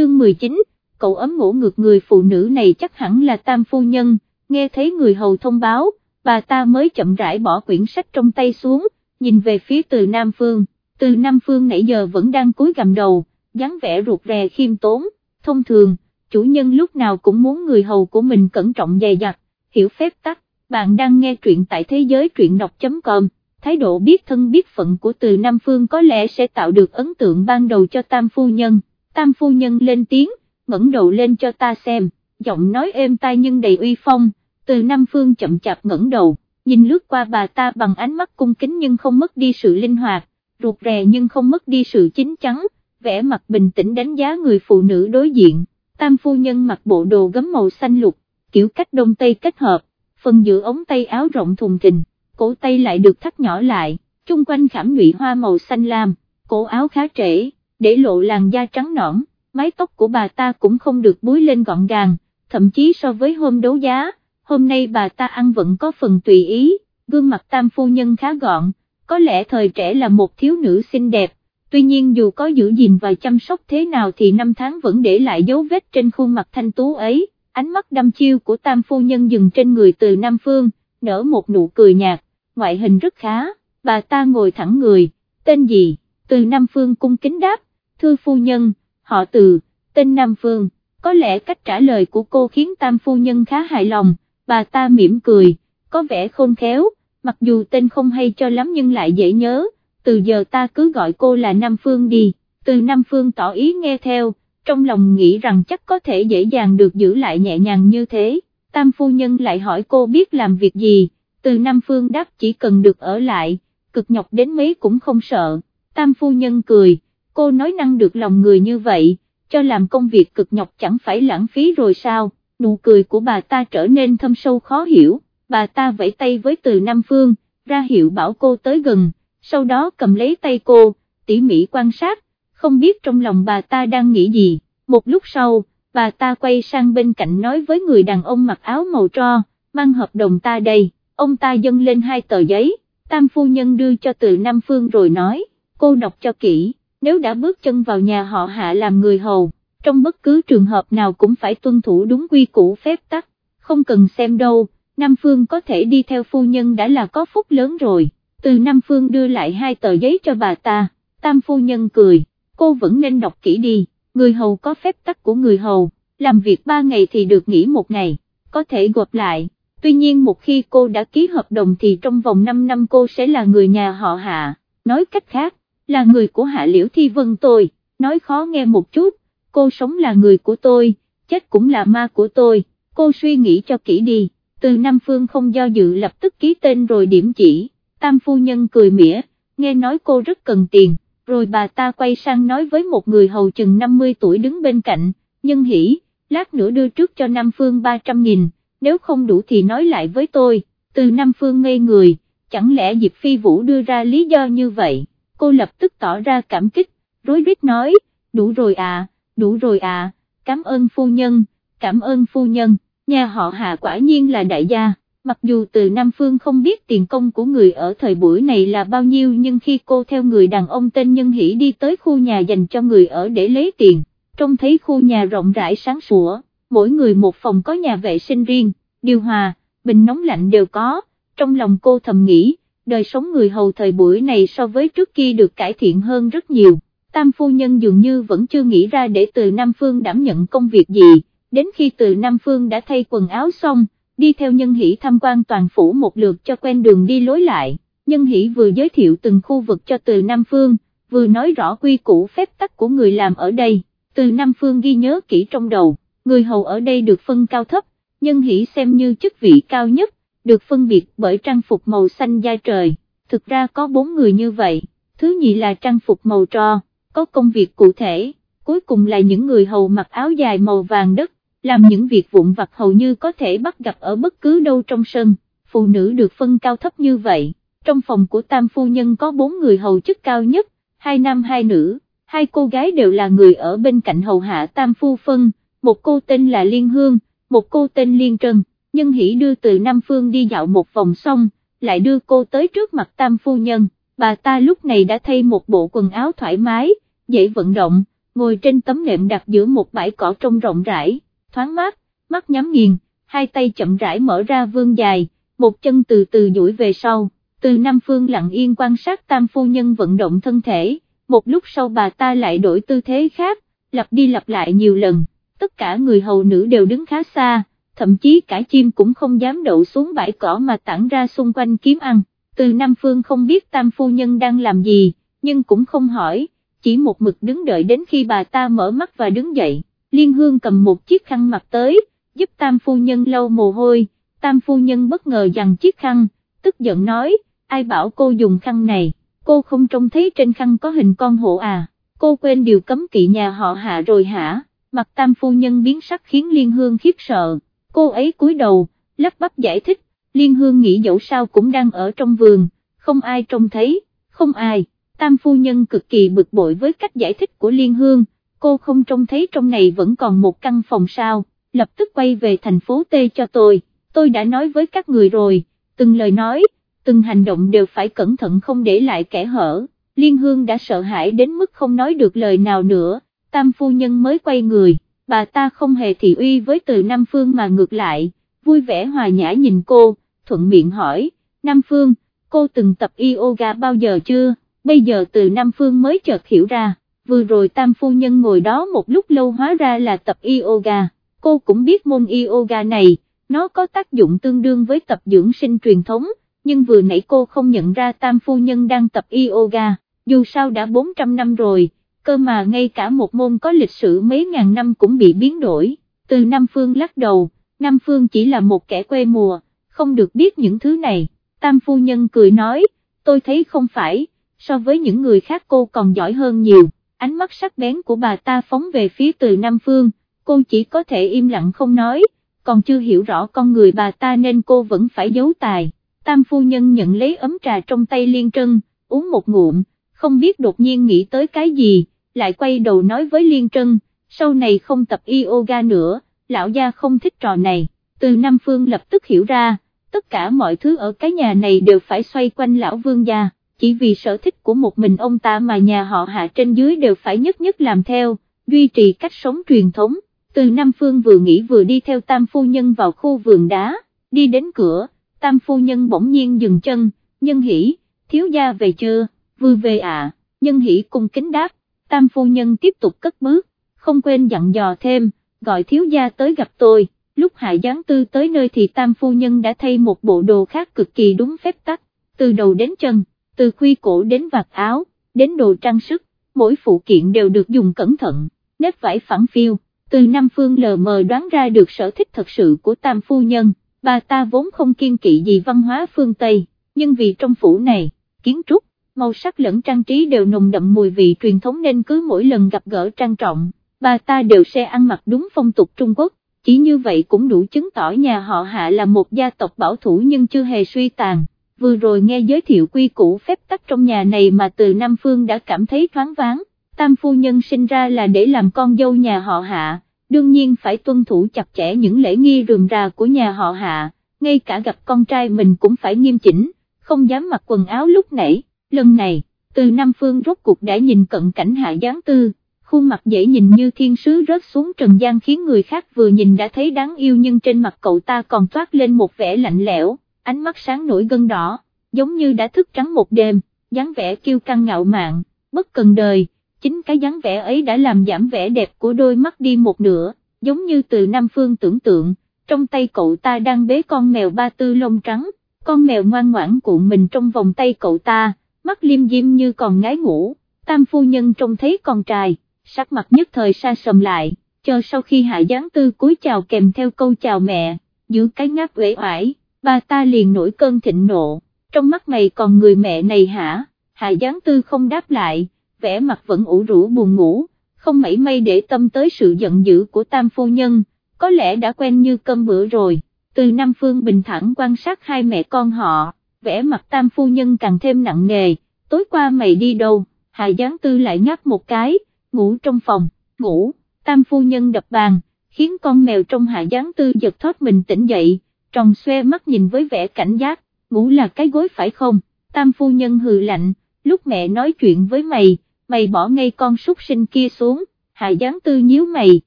chương 19, cậu ấm ngủ ngược người phụ nữ này chắc hẳn là tam phu nhân, nghe thấy người hầu thông báo, bà ta mới chậm rãi bỏ quyển sách trong tay xuống, nhìn về phía từ Nam Phương, từ Nam Phương nãy giờ vẫn đang cúi gầm đầu, dáng vẻ ruột rè khiêm tốn, thông thường, chủ nhân lúc nào cũng muốn người hầu của mình cẩn trọng dày dặt, hiểu phép tắc, bạn đang nghe truyện tại thế giới truyện đọc.com thái độ biết thân biết phận của từ Nam Phương có lẽ sẽ tạo được ấn tượng ban đầu cho Tam Phu Nhân, Tam Phu Nhân lên tiếng, ngẩng đầu lên cho ta xem, giọng nói êm tai nhưng đầy uy phong, từ Nam Phương chậm chạp ngẩng đầu, nhìn lướt qua bà ta bằng ánh mắt cung kính nhưng không mất đi sự linh hoạt, ruột rè nhưng không mất đi sự chính chắn, vẻ mặt bình tĩnh đánh giá người phụ nữ đối diện, Tam Phu Nhân mặc bộ đồ gấm màu xanh lục, kiểu cách đông tây kết hợp, phần giữa ống tay áo rộng thùng thình cổ tay lại được thắt nhỏ lại, chung quanh khảm nhụy hoa màu xanh lam, cổ áo khá trễ, để lộ làn da trắng nõn, mái tóc của bà ta cũng không được búi lên gọn gàng, thậm chí so với hôm đấu giá, hôm nay bà ta ăn vẫn có phần tùy ý, gương mặt tam phu nhân khá gọn, có lẽ thời trẻ là một thiếu nữ xinh đẹp, tuy nhiên dù có giữ gìn và chăm sóc thế nào thì năm tháng vẫn để lại dấu vết trên khuôn mặt thanh tú ấy, ánh mắt đăm chiêu của tam phu nhân dừng trên người từ Nam Phương, nở một nụ cười nhạt, ngoại hình rất khá, bà ta ngồi thẳng người, tên gì, từ Nam Phương cung kính đáp, thưa phu nhân, họ từ, tên Nam Phương, có lẽ cách trả lời của cô khiến tam phu nhân khá hài lòng, bà ta mỉm cười, có vẻ khôn khéo, mặc dù tên không hay cho lắm nhưng lại dễ nhớ, từ giờ ta cứ gọi cô là Nam Phương đi, từ Nam Phương tỏ ý nghe theo, trong lòng nghĩ rằng chắc có thể dễ dàng được giữ lại nhẹ nhàng như thế, tam phu nhân lại hỏi cô biết làm việc gì, từ Nam Phương đáp chỉ cần được ở lại, cực nhọc đến mấy cũng không sợ, tam phu nhân cười, cô nói năng được lòng người như vậy, cho làm công việc cực nhọc chẳng phải lãng phí rồi sao, nụ cười của bà ta trở nên thâm sâu khó hiểu, bà ta vẫy tay với từ Nam Phương, ra hiệu bảo cô tới gần, sau đó cầm lấy tay cô, tỉ mỉ quan sát, không biết trong lòng bà ta đang nghĩ gì, một lúc sau, bà ta quay sang bên cạnh nói với người đàn ông mặc áo màu tro, mang hợp đồng ta đây. Ông ta dâng lên hai tờ giấy, tam phu nhân đưa cho từ Nam Phương rồi nói, cô đọc cho kỹ, nếu đã bước chân vào nhà họ hạ làm người hầu, trong bất cứ trường hợp nào cũng phải tuân thủ đúng quy củ phép tắc, không cần xem đâu, Nam Phương có thể đi theo phu nhân đã là có phúc lớn rồi, từ Nam Phương đưa lại hai tờ giấy cho bà ta, tam phu nhân cười, cô vẫn nên đọc kỹ đi, người hầu có phép tắc của người hầu, làm việc ba ngày thì được nghỉ một ngày, có thể gộp lại. Tuy nhiên một khi cô đã ký hợp đồng thì trong vòng 5 năm cô sẽ là người nhà họ Hạ, nói cách khác, là người của Hạ Liễu Thi Vân tôi, nói khó nghe một chút, cô sống là người của tôi, chết cũng là ma của tôi, cô suy nghĩ cho kỹ đi, từ Nam Phương không do dự lập tức ký tên rồi điểm chỉ, tam phu nhân cười mỉa, nghe nói cô rất cần tiền, rồi bà ta quay sang nói với một người hầu chừng 50 tuổi đứng bên cạnh, nhân hỷ, lát nữa đưa trước cho Nam Phương 300 nghìn nếu không đủ thì nói lại với tôi, từ Nam Phương ngây người, chẳng lẽ Diệp Phi Vũ đưa ra lý do như vậy, cô lập tức tỏ ra cảm kích, rối rít nói, đủ rồi à, đủ rồi à, cảm ơn phu nhân, cảm ơn phu nhân, nhà họ Hạ quả nhiên là đại gia. Mặc dù từ Nam Phương không biết tiền công của người ở thời buổi này là bao nhiêu nhưng khi cô theo người đàn ông tên Nhân Hỷ đi tới khu nhà dành cho người ở để lấy tiền, trông thấy khu nhà rộng rãi sáng sủa, mỗi người một phòng có nhà vệ sinh riêng, điều hòa, bình nóng lạnh đều có, trong lòng cô thầm nghĩ, đời sống người hầu thời buổi này so với trước kia được cải thiện hơn rất nhiều, tam phu nhân dường như vẫn chưa nghĩ ra để từ Nam Phương đảm nhận công việc gì, đến khi từ Nam Phương đã thay quần áo xong, đi theo nhân hỷ tham quan toàn phủ một lượt cho quen đường đi lối lại, nhân hỷ vừa giới thiệu từng khu vực cho từ Nam Phương, vừa nói rõ quy củ phép tắc của người làm ở đây, từ Nam Phương ghi nhớ kỹ trong đầu người hầu ở đây được phân cao thấp, nhân hỷ xem như chức vị cao nhất, được phân biệt bởi trang phục màu xanh da trời, thực ra có bốn người như vậy, thứ nhì là trang phục màu tro, có công việc cụ thể, cuối cùng là những người hầu mặc áo dài màu vàng đất, làm những việc vụn vặt hầu như có thể bắt gặp ở bất cứ đâu trong sân, phụ nữ được phân cao thấp như vậy, trong phòng của tam phu nhân có bốn người hầu chức cao nhất, hai nam hai nữ, hai cô gái đều là người ở bên cạnh hầu hạ tam phu phân. Một cô tên là Liên Hương, một cô tên Liên Trân, nhân hỷ đưa từ Nam Phương đi dạo một vòng xong, lại đưa cô tới trước mặt tam phu nhân, bà ta lúc này đã thay một bộ quần áo thoải mái, dễ vận động, ngồi trên tấm nệm đặt giữa một bãi cỏ trông rộng rãi, thoáng mát, mắt nhắm nghiền, hai tay chậm rãi mở ra vương dài, một chân từ từ duỗi về sau, từ Nam Phương lặng yên quan sát tam phu nhân vận động thân thể, một lúc sau bà ta lại đổi tư thế khác, lặp đi lặp lại nhiều lần, tất cả người hầu nữ đều đứng khá xa, thậm chí cả chim cũng không dám đậu xuống bãi cỏ mà tản ra xung quanh kiếm ăn, từ Nam Phương không biết tam phu nhân đang làm gì, nhưng cũng không hỏi, chỉ một mực đứng đợi đến khi bà ta mở mắt và đứng dậy, Liên Hương cầm một chiếc khăn mặt tới, giúp tam phu nhân lau mồ hôi, tam phu nhân bất ngờ dằn chiếc khăn, tức giận nói, ai bảo cô dùng khăn này, cô không trông thấy trên khăn có hình con hổ à, cô quên điều cấm kỵ nhà họ hạ rồi hả, mặt tam phu nhân biến sắc khiến Liên Hương khiếp sợ, cô ấy cúi đầu, lắp bắp giải thích, Liên Hương nghĩ dẫu sao cũng đang ở trong vườn, không ai trông thấy, không ai, tam phu nhân cực kỳ bực bội với cách giải thích của Liên Hương, cô không trông thấy trong này vẫn còn một căn phòng sao, lập tức quay về thành phố T cho tôi, tôi đã nói với các người rồi, từng lời nói, từng hành động đều phải cẩn thận không để lại kẻ hở, Liên Hương đã sợ hãi đến mức không nói được lời nào nữa, tam phu nhân mới quay người, bà ta không hề thị uy với từ Nam Phương mà ngược lại, vui vẻ hòa nhã nhìn cô, thuận miệng hỏi, Nam Phương, cô từng tập yoga bao giờ chưa, bây giờ từ Nam Phương mới chợt hiểu ra, vừa rồi tam phu nhân ngồi đó một lúc lâu hóa ra là tập yoga, cô cũng biết môn yoga này, nó có tác dụng tương đương với tập dưỡng sinh truyền thống, nhưng vừa nãy cô không nhận ra tam phu nhân đang tập yoga, dù sao đã 400 năm rồi, cơ mà ngay cả một môn có lịch sử mấy ngàn năm cũng bị biến đổi, từ Nam Phương lắc đầu, Nam Phương chỉ là một kẻ quê mùa, không được biết những thứ này, tam phu nhân cười nói, tôi thấy không phải, so với những người khác cô còn giỏi hơn nhiều, ánh mắt sắc bén của bà ta phóng về phía từ Nam Phương, cô chỉ có thể im lặng không nói, còn chưa hiểu rõ con người bà ta nên cô vẫn phải giấu tài. Tam phu nhân nhận lấy ấm trà trong tay Liên Trân, uống một ngụm, không biết đột nhiên nghĩ tới cái gì, lại quay đầu nói với Liên Trân, sau này không tập yoga nữa, lão gia không thích trò này, từ Nam Phương lập tức hiểu ra, tất cả mọi thứ ở cái nhà này đều phải xoay quanh lão vương gia, chỉ vì sở thích của một mình ông ta mà nhà họ hạ trên dưới đều phải nhất nhất làm theo, duy trì cách sống truyền thống, từ Nam Phương vừa nghĩ vừa đi theo tam phu nhân vào khu vườn đá, đi đến cửa, tam phu nhân bỗng nhiên dừng chân, nhân hỉ, thiếu gia về chưa, vừa về à, nhân hỉ cung kính đáp, tam phu nhân tiếp tục cất bước, không quên dặn dò thêm, gọi thiếu gia tới gặp tôi, lúc hạ gián tư tới nơi thì tam phu nhân đã thay một bộ đồ khác cực kỳ đúng phép tắc, từ đầu đến chân, từ khuy cổ đến vạt áo, đến đồ trang sức, mỗi phụ kiện đều được dùng cẩn thận, nếp vải phẳng phiêu, từ Nam Phương lờ mờ đoán ra được sở thích thật sự của tam phu nhân, bà ta vốn không kiên kỵ gì văn hóa phương Tây, nhưng vì trong phủ này, kiến trúc, màu sắc lẫn trang trí đều nồng đậm mùi vị truyền thống nên cứ mỗi lần gặp gỡ trang trọng, bà ta đều sẽ ăn mặc đúng phong tục Trung Quốc, chỉ như vậy cũng đủ chứng tỏ nhà họ hạ là một gia tộc bảo thủ nhưng chưa hề suy tàn. Vừa rồi nghe giới thiệu quy củ phép tắc trong nhà này mà từ Nam Phương đã cảm thấy thoáng váng, tam phu nhân sinh ra là để làm con dâu nhà họ hạ, đương nhiên phải tuân thủ chặt chẽ những lễ nghi rườm rà của nhà họ hạ, ngay cả gặp con trai mình cũng phải nghiêm chỉnh, không dám mặc quần áo lúc nãy, lần này, từ Nam Phương rốt cuộc đã nhìn cận cảnh hạ gián tư, khuôn mặt dễ nhìn như thiên sứ rớt xuống trần gian khiến người khác vừa nhìn đã thấy đáng yêu nhưng trên mặt cậu ta còn toát lên một vẻ lạnh lẽo, ánh mắt sáng nổi gân đỏ, giống như đã thức trắng một đêm, dáng vẻ kiêu căng ngạo mạn, bất cần đời, chính cái dáng vẻ ấy đã làm giảm vẻ đẹp của đôi mắt đi một nửa, giống như từ Nam Phương tưởng tượng, trong tay cậu ta đang bế con mèo ba tư lông trắng, con mèo ngoan ngoãn cuộn mình trong vòng tay cậu ta, mắt liêm diêm như còn ngái ngủ, tam phu nhân trông thấy con trai, sắc mặt nhất thời xa sầm lại, Cho sau khi hạ giáng tư cúi chào kèm theo câu chào mẹ, giữ cái ngáp uể oải, bà ta liền nổi cơn thịnh nộ, trong mắt mày còn người mẹ này hả, hạ giáng tư không đáp lại, vẻ mặt vẫn ủ rũ buồn ngủ, không mảy may để tâm tới sự giận dữ của tam phu nhân, có lẽ đã quen như cơm bữa rồi, từ Nam Phương bình thản quan sát hai mẹ con họ, vẻ mặt tam phu nhân càng thêm nặng nề, tối qua mày đi đâu, Hà Giáng Tư lại ngáp một cái, ngủ trong phòng, ngủ, tam phu nhân đập bàn, khiến con mèo trong Hà Giáng Tư giật thoát mình tỉnh dậy, tròn xoe mắt nhìn với vẻ cảnh giác, ngủ là cái gối phải không, tam phu nhân hừ lạnh, lúc mẹ nói chuyện với mày, mày bỏ ngay con súc sinh kia xuống, Hà Giáng Tư nhíu mày,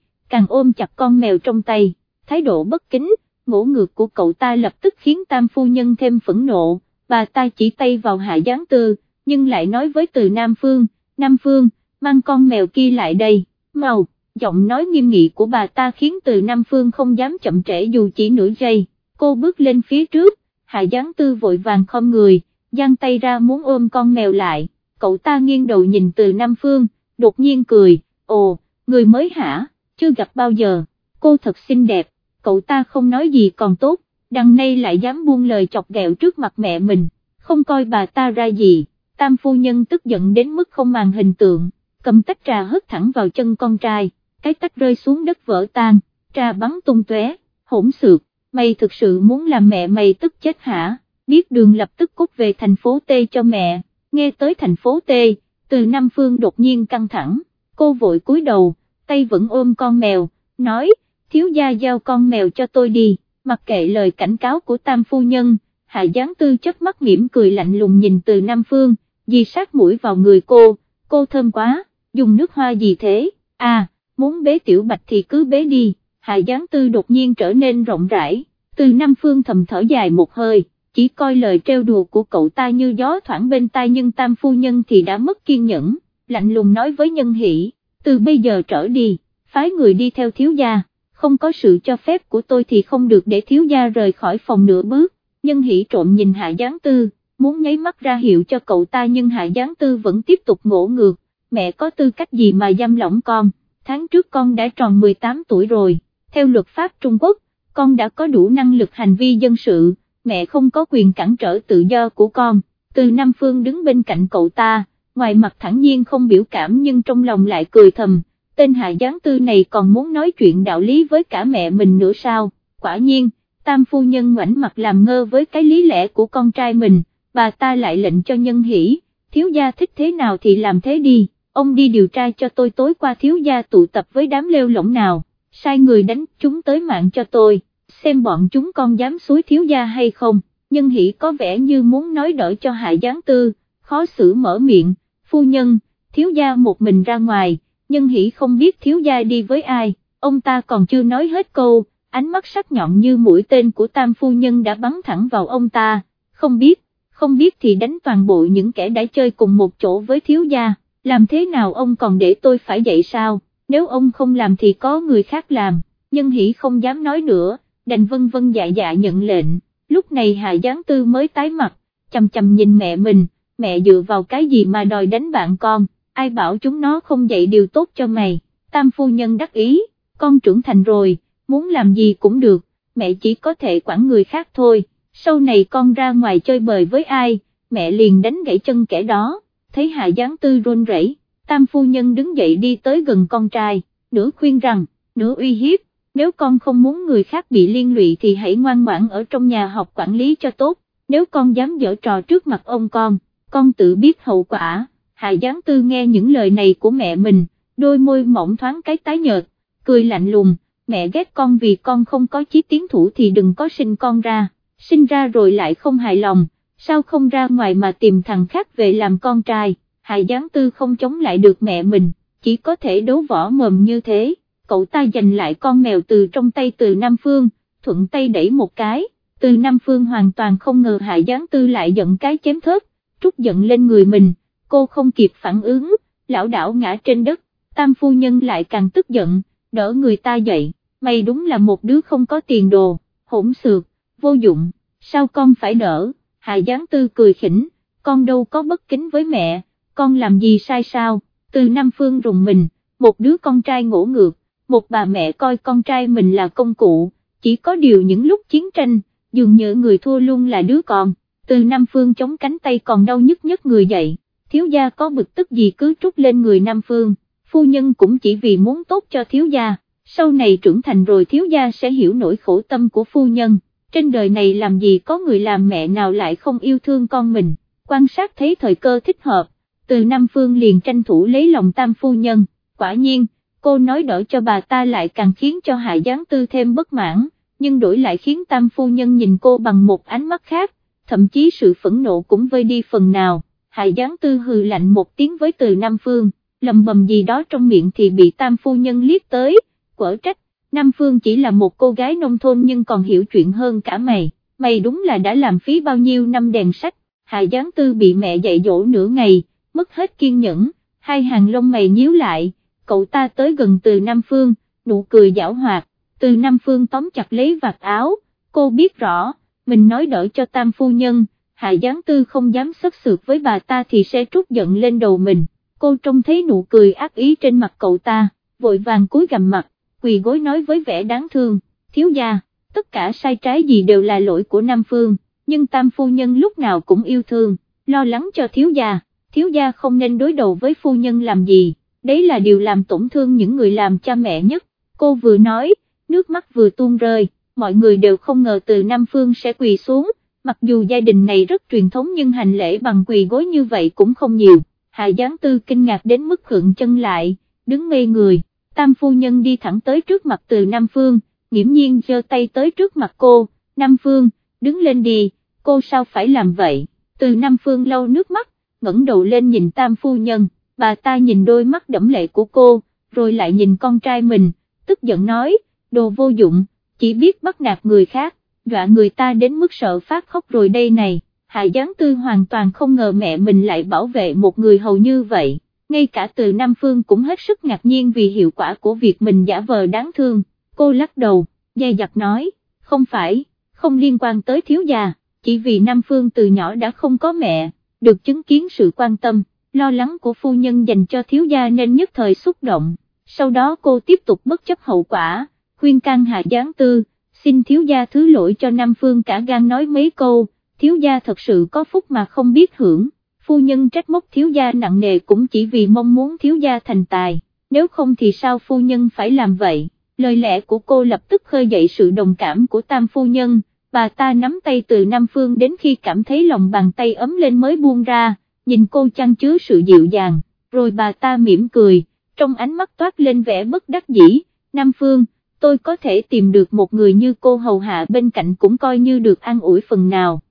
càng ôm chặt con mèo trong tay, thái độ bất kính, ngỗ ngược của cậu ta lập tức khiến tam phu nhân thêm phẫn nộ, bà ta chỉ tay vào Hạ gián Tư, nhưng lại nói với từ Nam Phương, Nam Phương, mang con mèo kia lại đây, mau, giọng nói nghiêm nghị của bà ta khiến từ Nam Phương không dám chậm trễ dù chỉ nửa giây, cô bước lên phía trước, Hạ gián Tư vội vàng không người, giang tay ra muốn ôm con mèo lại, cậu ta nghiêng đầu nhìn từ Nam Phương, đột nhiên cười, ồ, người mới hả, chưa gặp bao giờ, cô thật xinh đẹp, cậu ta không nói gì còn tốt, đằng nay lại dám buông lời chọc ghẹo trước mặt mẹ mình, không coi bà ta ra gì, tam phu nhân tức giận đến mức không màng hình tượng, cầm tách trà hất thẳng vào chân con trai, cái tách rơi xuống đất vỡ tan, trà bắn tung tóe, hỗn xược, mày thực sự muốn làm mẹ mày tức chết hả, biết đường lập tức cút về thành phố T cho mẹ, nghe tới thành phố T, từ Nam Phương đột nhiên căng thẳng, cô vội cúi đầu, tay vẫn ôm con mèo, nói, thiếu gia giao con mèo cho tôi đi, mặc kệ lời cảnh cáo của tam phu nhân, hạ gián tư chớp mắt mỉm cười lạnh lùng nhìn từ Nam Phương, di sát mũi vào người cô, cô thơm quá, dùng nước hoa gì thế, à, muốn bế tiểu bạch thì cứ bế đi, hạ gián tư đột nhiên trở nên rộng rãi, từ Nam Phương thầm thở dài một hơi, chỉ coi lời trêu đùa của cậu ta như gió thoảng bên tai nhưng tam phu nhân thì đã mất kiên nhẫn, lạnh lùng nói với nhân hỷ, từ bây giờ trở đi, phái người đi theo thiếu gia, không có sự cho phép của tôi thì không được để thiếu gia rời khỏi phòng nửa bước, nhân hỷ trộm nhìn hạ giáng tư, muốn nháy mắt ra hiệu cho cậu ta nhưng hạ giáng tư vẫn tiếp tục ngỗ ngược, mẹ có tư cách gì mà giam lỏng con, tháng trước con đã tròn 18 tuổi rồi, theo luật pháp Trung Quốc, con đã có đủ năng lực hành vi dân sự, mẹ không có quyền cản trở tự do của con, từ Nam Phương đứng bên cạnh cậu ta, ngoài mặt thẳng nhiên không biểu cảm nhưng trong lòng lại cười thầm, tên hạ gián tư này còn muốn nói chuyện đạo lý với cả mẹ mình nữa sao, quả nhiên, tam phu nhân ngoảnh mặt làm ngơ với cái lý lẽ của con trai mình, bà ta lại lệnh cho nhân hỷ, thiếu gia thích thế nào thì làm thế đi, ông đi điều tra cho tôi tối qua thiếu gia tụ tập với đám lêu lỏng nào, sai người đánh chúng tới mạng cho tôi, xem bọn chúng con dám suối thiếu gia hay không, nhân hỷ có vẻ như muốn nói đỡ cho hạ gián tư, khó xử mở miệng, phu nhân, thiếu gia một mình ra ngoài, nhân hỷ không biết thiếu gia đi với ai, ông ta còn chưa nói hết câu, ánh mắt sắc nhọn như mũi tên của tam phu nhân đã bắn thẳng vào ông ta, không biết, không biết thì đánh toàn bộ những kẻ đã chơi cùng một chỗ với thiếu gia, làm thế nào ông còn để tôi phải dậy sao, nếu ông không làm thì có người khác làm, nhân hỷ không dám nói nữa, đành vân vân dạ dạ nhận lệnh, lúc này Hạ Giáng Tư mới tái mặt, chầm chầm nhìn mẹ mình, mẹ dựa vào cái gì mà đòi đánh bạn con, ai bảo chúng nó không dạy điều tốt cho mày, tam phu nhân đắc ý, con trưởng thành rồi, muốn làm gì cũng được, mẹ chỉ có thể quản người khác thôi, sau này con ra ngoài chơi bời với ai, mẹ liền đánh gãy chân kẻ đó, thấy Hạ Giáng Tư run rẩy, tam phu nhân đứng dậy đi tới gần con trai, nửa khuyên rằng, nửa uy hiếp, nếu con không muốn người khác bị liên lụy thì hãy ngoan ngoãn ở trong nhà học quản lý cho tốt, nếu con dám dở trò trước mặt ông con, con tự biết hậu quả, Hạ Giáng Tư nghe những lời này của mẹ mình, đôi môi mỏng thoáng cái tái nhợt, cười lạnh lùng, mẹ ghét con vì con không có chí tiến thủ thì đừng có sinh con ra, sinh ra rồi lại không hài lòng, sao không ra ngoài mà tìm thằng khác về làm con trai, Hạ Giáng Tư không chống lại được mẹ mình, chỉ có thể đấu võ mồm như thế, cậu ta giành lại con mèo từ trong tay từ Nam Phương, thuận tay đẩy một cái, từ Nam Phương hoàn toàn không ngờ Hạ Giáng Tư lại giận cái chém thớt, trút giận lên người mình, cô không kịp phản ứng, lão đảo ngã trên đất, tam phu nhân lại càng tức giận, đỡ người ta dậy, mày đúng là một đứa không có tiền đồ, hỗn xược, vô dụng, sao con phải đỡ, hà Giáng Tư cười khỉnh, con đâu có bất kính với mẹ, con làm gì sai sao, từ Nam Phương rùng mình, một đứa con trai ngỗ ngược, một bà mẹ coi con trai mình là công cụ, chỉ có điều những lúc chiến tranh, dường như người thua luôn là đứa con, từ Nam Phương chống cánh tay còn đau nhức nhất người dậy, thiếu gia có bực tức gì cứ trút lên người Nam Phương, phu nhân cũng chỉ vì muốn tốt cho thiếu gia, sau này trưởng thành rồi thiếu gia sẽ hiểu nỗi khổ tâm của phu nhân, trên đời này làm gì có người làm mẹ nào lại không yêu thương con mình, quan sát thấy thời cơ thích hợp, từ Nam Phương liền tranh thủ lấy lòng tam phu nhân, quả nhiên, cô nói đỡ cho bà ta lại càng khiến cho Hạ Giáng Tư thêm bất mãn, nhưng đổi lại khiến tam phu nhân nhìn cô bằng một ánh mắt khác, thậm chí sự phẫn nộ cũng vơi đi phần nào, Hạ Giáng Tư hừ lạnh một tiếng với từ Nam Phương, lầm bầm gì đó trong miệng thì bị tam phu nhân liếc tới, quở trách, Nam Phương chỉ là một cô gái nông thôn nhưng còn hiểu chuyện hơn cả mày, mày đúng là đã làm phí bao nhiêu năm đèn sách, Hạ Giáng Tư bị mẹ dạy dỗ nửa ngày, mất hết kiên nhẫn, hai hàng lông mày nhíu lại, cậu ta tới gần từ Nam Phương, nụ cười giảo hoạt, từ Nam Phương tóm chặt lấy vạt áo, cô biết rõ, mình nói đỡ cho tam phu nhân, Hạ Giáng Tư không dám sất sượt với bà ta thì sẽ trút giận lên đầu mình, cô trông thấy nụ cười ác ý trên mặt cậu ta, vội vàng cúi gằm mặt, quỳ gối nói với vẻ đáng thương, thiếu gia, tất cả sai trái gì đều là lỗi của Nam Phương, nhưng tam phu nhân lúc nào cũng yêu thương, lo lắng cho thiếu gia, thiếu gia không nên đối đầu với phu nhân làm gì, đấy là điều làm tổn thương những người làm cha mẹ nhất, cô vừa nói, nước mắt vừa tuôn rơi, mọi người đều không ngờ từ Nam Phương sẽ quỳ xuống, mặc dù gia đình này rất truyền thống nhưng hành lễ bằng quỳ gối như vậy cũng không nhiều, Hạ Giáng Tư kinh ngạc đến mức khựng chân lại, đứng ngây người, tam phu nhân đi thẳng tới trước mặt từ Nam Phương, nghiễm nhiên giơ tay tới trước mặt cô, Nam Phương, đứng lên đi, cô sao phải làm vậy, từ Nam Phương lau nước mắt, ngẩng đầu lên nhìn tam phu nhân, bà ta nhìn đôi mắt đẫm lệ của cô, rồi lại nhìn con trai mình, tức giận nói, đồ vô dụng, chỉ biết bắt nạt người khác, dọa người ta đến mức sợ phát khóc rồi đây này, Hạ Giáng Tư hoàn toàn không ngờ mẹ mình lại bảo vệ một người hầu như vậy, ngay cả từ Nam Phương cũng hết sức ngạc nhiên vì hiệu quả của việc mình giả vờ đáng thương, cô lắc đầu, dè dặt nói, không phải, không liên quan tới thiếu già, chỉ vì Nam Phương từ nhỏ đã không có mẹ, được chứng kiến sự quan tâm, lo lắng của phu nhân dành cho thiếu gia nên nhất thời xúc động, sau đó cô tiếp tục bất chấp hậu quả, khuyên can Hạ Giáng Tư, xin thiếu gia thứ lỗi cho Nam Phương cả gan nói mấy câu, thiếu gia thật sự có phúc mà không biết hưởng, phu nhân trách móc thiếu gia nặng nề cũng chỉ vì mong muốn thiếu gia thành tài, nếu không thì sao phu nhân phải làm vậy, lời lẽ của cô lập tức khơi dậy sự đồng cảm của tam phu nhân, bà ta nắm tay từ Nam Phương đến khi cảm thấy lòng bàn tay ấm lên mới buông ra, nhìn cô chăn chứa sự dịu dàng, rồi bà ta mỉm cười, trong ánh mắt toát lên vẻ bất đắc dĩ, Nam Phương, tôi có thể tìm được một người như cô hầu hạ bên cạnh cũng coi như được an ủi phần nào.